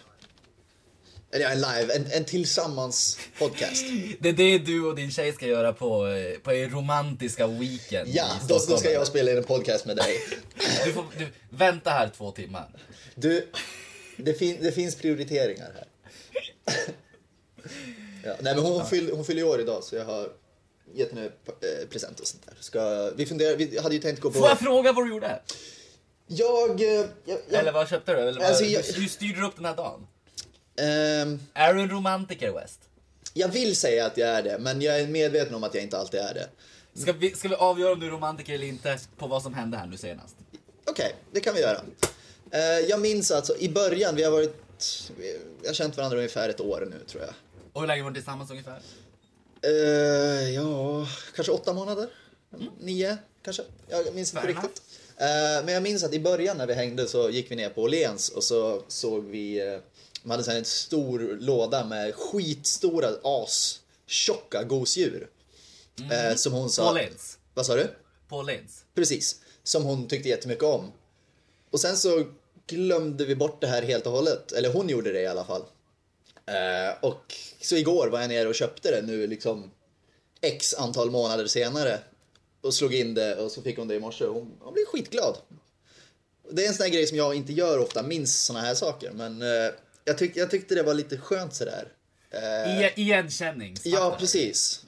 Eller ja, en live, en, en tillsammans podcast. Det är det du och din tjej ska göra på, eh, på er romantiska weekend Ja, då, då ska jag spela in en podcast med dig. Du får du, vänta här två timmar. Du, det, fin, det finns prioriteringar här. Ja, nej, men hon, hon, fyll, hon fyller år idag så jag har gett henne eh, present och sånt där. Ska, vi, funderar, vi hade ju tänkt gå på... Får jag fråga vad du gjorde? Jag... eh, jag, jag Eller vad köpte du? Eller vad, Alltså, jag- hur, styrde du upp den här dagen? ehm, Är du en romantiker West? jag vill säga att jag är det, men jag är medveten om att jag inte alltid är det. Ska vi, ska vi avgöra om du är romantiker eller inte på vad som hände här nu senast? Okej, det kan vi göra. Eh, jag minns alltså i början, vi har varit... Vi vi har känt varandra ungefär ett år nu tror jag. Och hur länge var ni tillsammans ungefär? Eh, ja, kanske åtta månader? Nio, kanske? Jag minns inte Fair riktigt. Eh, men jag minns att i början när vi hängde så gick vi ner på Åhléns och så såg vi... Uh, de hade en stor låda med skitstora as tjocka gosedjur. Eh, som hon sa... På Lens. Vad sa du? På Lens. Precis. Som hon tyckte jättemycket om. Och sen så glömde vi bort det här helt och hållet. Eller hon gjorde det i alla fall. Eh, och så igår var jag nere och köpte det nu liksom x antal månader senare. Och slog in det och så fick hon det i morse. Hon, hon blev skitglad. Det är en sån här grej som jag inte gör ofta, minns såna här saker. Men eh, jag, tyck, jag tyckte det var lite skönt sådär. Eh, I, igenkänning. Ja, precis.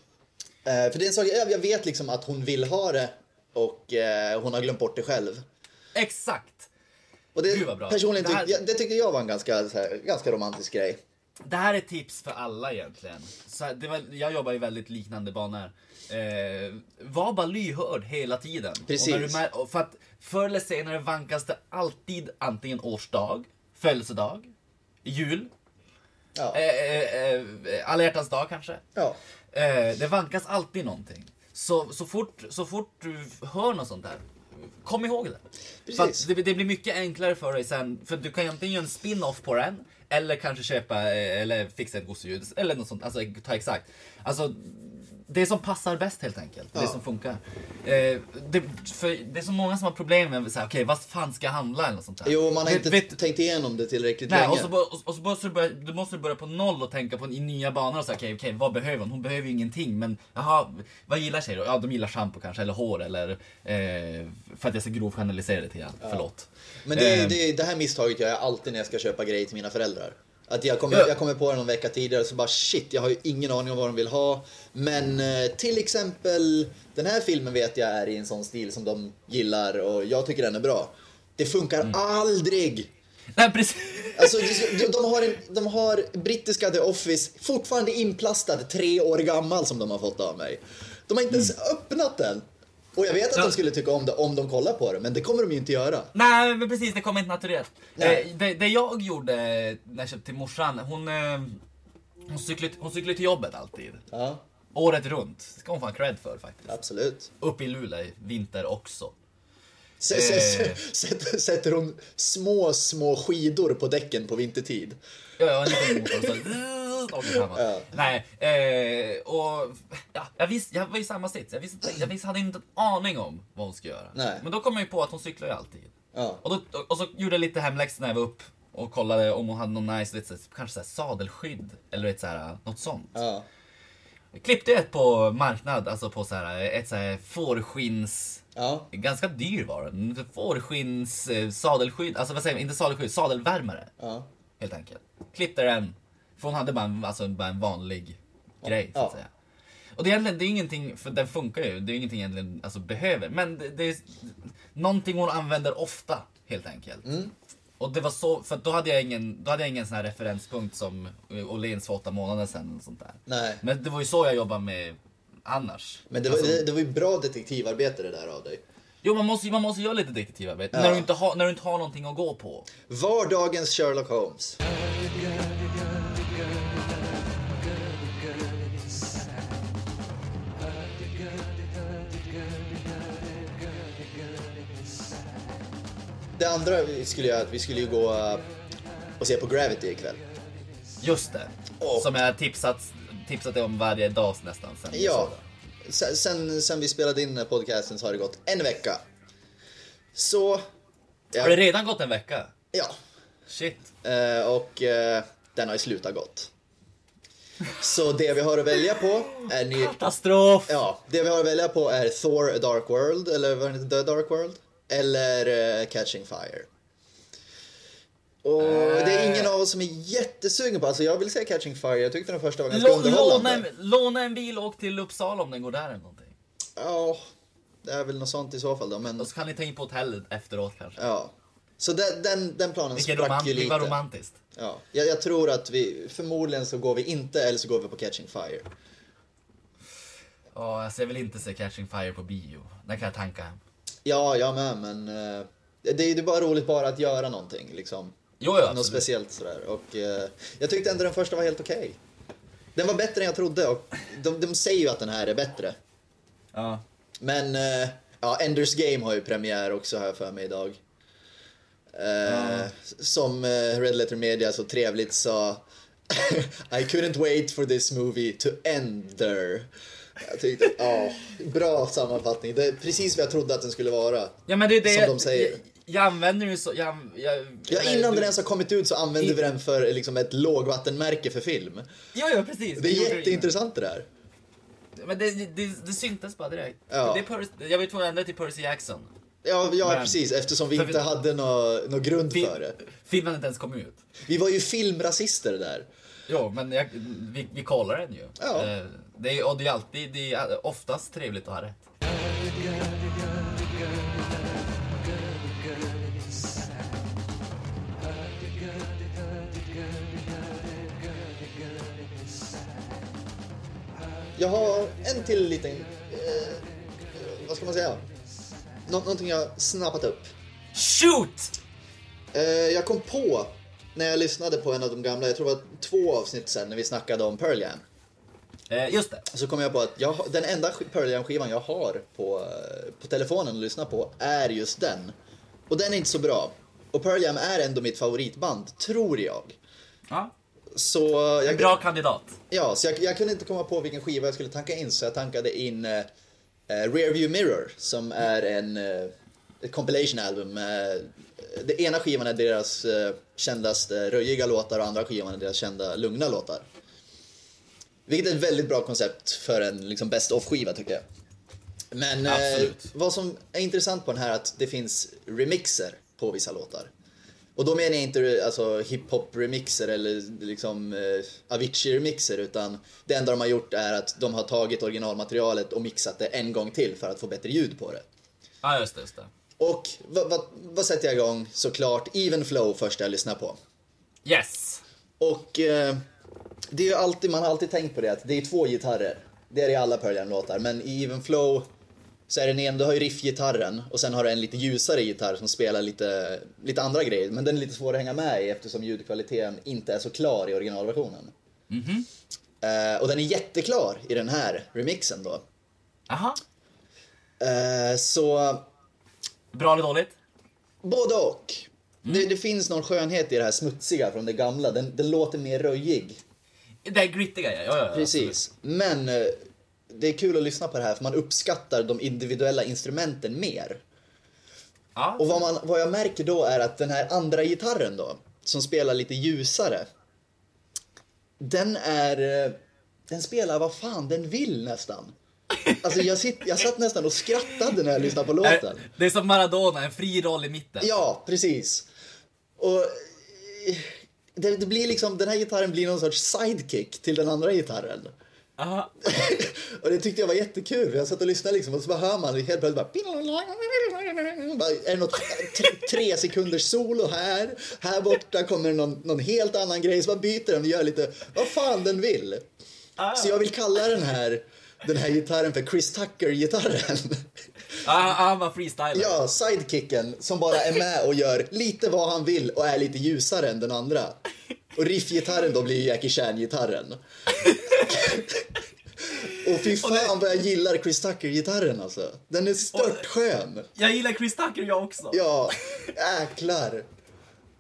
Eh, för det är en sak, jag vet liksom att hon vill ha det och eh, hon har glömt bort det själv. Exakt. Och det, Gud, vad bra. Personligen Det här- jag, det tyckte jag var en ganska, här, ganska romantisk grej. Det här är tips för alla egentligen. Så det var, jag jobbar i väldigt liknande banor. Eh, var bara lyhörd hela tiden. Precis. Du för att förr eller senare vankas det alltid antingen årsdag, födelsedag, jul, Ja. eh, eh, eh, alla hjärtans dag kanske. ja. Eh, det vankas alltid någonting. Så, så, fort, så fort du hör något sånt där, kom ihåg det. För Precis. det, det blir mycket enklare för dig sen, för du kan ju antingen göra en spin-off på den, eller kanske köpa, eh, eller fixa ett gosedjur, eller något sånt, alltså ta exakt. Alltså, det som passar bäst helt enkelt, det Ja. som funkar. Eh, det, för det är så många som har problem med, här, okej vad fan ska jag handla eller något sånt där. Jo, man har Vet- inte vet- tänkt igenom det tillräckligt Nej, länge. och så, och, och så måste du, börja, du måste börja på noll och tänka på i nya banor och säga okej, okej, vad behöver hon? Hon behöver ju ingenting, men jaha, vad gillar tjejer då? Ja, de gillar shampoo kanske, eller hår, eller eh, för att jag ska grovgeneralisera lite grann, förlåt. Men det, Eh, det, det här misstaget gör jag alltid när jag ska köpa grejer till mina föräldrar. Att jag kommer, Ja. jag kommer på det någon vecka tidigare så bara shit, jag har ju ingen aning om vad de vill ha. Men eh, till exempel den här filmen vet jag är i en sån stil som de gillar och jag tycker den är bra. Det funkar Mm. aldrig! Nej, precis. Alltså, de, har en, de har brittiska The Office fortfarande inplastad, tre år gammal som de har fått av mig. De har inte ens öppnat den. Och jag vet att. Ja. de skulle tycka om det om de kollar på det, men det kommer de ju inte göra. Nej, men precis, det kom inte naturligt. Eh, det, det jag gjorde när jag köpte till morsan, hon, eh, hon, cyklade, hon cyklade till jobbet alltid. Ja, Året runt. Det ska hon få en cred för faktiskt. absolut. Upp i Luleå, vinter också. Eh. Sätter, sätter hon små, små skidor på däcken på vintertid? Ja, jag har en liten motor och. Nej, eh, och ja, jag, visste, jag var i samma sits. Jag, visste, jag visste, hade inte en aning om vad hon skulle göra. Nej. Men då kom jag ju på att hon cyklar ju alltid. Ja. Och, då, och så gjorde jag lite hemläxor när jag var upp och kollade om hon hade någon nice, lite, kanske så här sadelskydd eller ett så här, något sånt. Ja. Jag klippte ett på marknad, alltså på så här, ett så här fårskins... Ja. Ganska dyr var den. Fårskins eh, sadelskydd, alltså vad säger man, inte sadelskydd, sadelvärmare. Ja. Helt enkelt. Klippte den. För hon hade bara en, alltså, bara en vanlig grej så att Ja. säga. Och det är egentligen, det är ingenting, för den funkar ju, det är ingenting egentligen alltså, behöver. Men det, det är någonting hon använder ofta, helt enkelt. Mm. Och det var så, för då hade jag ingen, då hade jag ingen sån här referenspunkt som Åhléns för åtta månader sedan. Och sånt där. Nej. Men det var ju så jag jobbade med annars. Men det var, Alltså, det, det var ju bra detektivarbete det där av dig. Jo, man måste, man måste göra lite detektivarbete. Ja. När, du inte har, när du inte har någonting att gå på. Vardagens Sherlock Holmes. Det andra skulle att vi skulle ju gå eh, och se på Gravity ikväll. Just det. Och- Som jag tipsat, tipsat dig om varje dag nästan sen Ja, sen, sen, sen vi spelade in podcasten så har det gått en vecka. Så, Har det ja, redan gått en vecka? ja Shit. eh, och eh, den har ju slutat gott. Så det vi har att välja på är ny... Katastrof! Ja, det vi har att välja på är Thor A Dark World, eller vad heter det? The Dark World? Eller eh, Catching Fire. Och det är ingen av oss som är jättesugen på, alltså jag vill säga Catching Fire, jag tyckte den första var ganska Lå- låna, underhållande. en, låna en bil och åk till Uppsala om den går där eller någonting. Ja, det är väl något sånt i så fall då, men Och så kan ni ta in på hotellet efteråt kanske. ja. Så den, den, den planen Vilken sprack romant, ju lite. var romantiskt. Ja, jag, jag tror att vi, förmodligen så går vi inte, eller så går vi på Catching Fire. Ja, alltså jag vill inte se Catching Fire på bio. Den kan jag tanka hem. Ja, jag med, men eh, det, är ju bara roligt bara att göra någonting liksom. Jo, jo, Något absolut. speciellt sådär. Och eh, jag tyckte ändå den första var helt okej. Den var bättre än jag trodde och de, de säger ju att den här är bättre. Ja. Men eh, ja, Enders Game har ju premiär också här för mig idag. Eh, Som eh, Red Letter Media så trevligt sa I couldn't wait for this movie to end there. Jag tyckte, ja, bra sammanfattning. Det är precis vad jag trodde att den skulle vara. Ja men det är det Som de säger. Jag, jag använder ju så, jag, jag, Ja, innan du- den ens har kommit ut så använder I- vi den för liksom, ett lågvattenmärke för film. Jo, jo precis. Det är jätteintressant det där. Men det, det, det syntes bara direkt. Ja. Det är jag var tvungen att ändra till Percy Jackson. Ja, ja Men- precis, eftersom vi inte vi- hade någon nå grund Fi- för det. Filmen inte ens kom ut. Vi var ju filmrasister där. Jo, men jag, vi, vi kollar den ju. Ja. Eh, Det är, och det är alltid, det är oftast trevligt att ha rätt. Jag har en till liten, eh, vad ska man säga? Nå någonting jag snappat upp. Shoot! Eh, jag kom på när jag lyssnade på en av de gamla, jag tror det var två avsnitt sen när vi snackade om Pearl Jam. Eh, just det. Så kom jag på att jag, den enda Pearl Jam-skivan jag har på, eh, på telefonen att lyssna på är just den. Och den är inte så bra. Och Pearl Jam är ändå mitt favoritband, tror jag. Ja. Så En jag, bra kandidat. ja, så jag, jag kunde inte komma på vilken skiva jag skulle tanka in så jag tankade in eh, eh, Rearview Mirror som är en eh, compilation album. med det ena skivan är deras eh, kändaste röjiga låtar och andra skivan är deras kända lugna låtar. Vilket är ett väldigt bra koncept för en liksom, best of-skiva tycker jag. Men eh, vad som är intressant på den här är att det finns remixer på vissa låtar. Och då menar jag inte alltså, hiphop-remixer eller liksom eh, Avicii-remixer utan det enda de har gjort är att de har tagit originalmaterialet och mixat det en gång till för att få bättre ljud på det. Ja, just det. Just det. Och vad, vad, vad sätter jag igång? Såklart Even Flow först jag lyssnar på. Yes! Och eh, det är alltid, man har alltid tänkt på det att det är två gitarrer. Det är det i alla Pearl Jam-låtar, men i Even Flow så är den en, du har ju riffgitarren och sen har du en lite ljusare gitarr som spelar lite, lite andra grejer. Men den är lite svår att hänga med i eftersom ljudkvaliteten inte är så klar i originalversionen. Eh, och den är jätteklar i den här remixen då. Aha. Eh, så Bra eller dåligt? både och. Det, det finns någon skönhet i det här smutsiga från det gamla. Den, den låter mer röjig. Det är grittiga, ja. ja, ja Precis. Men eh, det är kul att lyssna på det här för man uppskattar de individuella instrumenten mer. Ja. Och vad, man, vad jag märker då är att den här andra gitarren då, som spelar lite ljusare. Den är... eh, Den spelar vad fan den vill nästan. Alltså jag, sitt, jag satt nästan och skrattade när jag lyssnade på låten. Det är som Maradona, en fri roll i mitten. Ja, precis. Och eh, det, det blir liksom, den här gitarren blir någon sorts sidekick till den andra gitarren. Aha. och det tyckte jag var jättekul. Jag satt och lyssnade liksom och så bara hör man helt plötsligt bara... bara är det något tre, tre sekunders solo här? Här borta kommer någon, någon helt annan grej. Så bara byter den och gör lite vad fan den vill. Ah. Så jag vill kalla den här, den här gitarren för Chris Tucker-gitarren. Ah, han var freestyler. Ja, sidekicken som bara är med och gör lite vad han vill och är lite ljusare än den andra. Och riffgitarren då blir ju Jackie Chan-gitarren. och fy fan vad jag gillar Chris Tucker-gitarren alltså. Den är stört skön. Jag gillar Chris Tucker jag också. Ja, jäklar.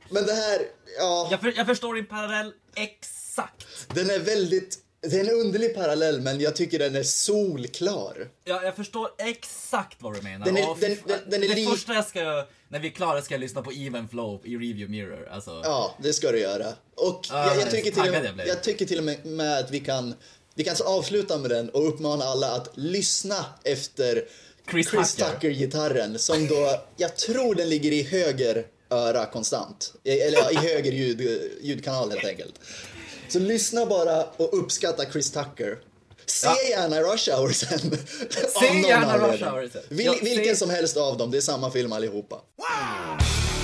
Men det här, ja, Jag, för, jag förstår din parallell exakt. den är väldigt, det är en underlig parallell men jag tycker den är solklar. Ja, jag förstår exakt vad du menar. Den är- Och den- den- den är det li- första jag ska, när vi är klara ska jag lyssna på Even Flow i Review Mirror. Alltså, Ja, det ska du göra. Och Ah, jag, jag tycker till och med, jag tycker till och med, att vi kan, vi kan avsluta med den och uppmana alla att lyssna efter Chris Chris Tucker. Tucker-gitarren som då, jag tror den ligger i höger öra konstant. I- Eller i höger ljud, ljudkanal helt enkelt. Så lyssna bara och uppskatta Chris Tucker. Se Ja. gärna Rush Hour sen. Se gärna Rush. Hour sen. Vil, vilken se- som helst av dem, det är samma film allihopa. Rest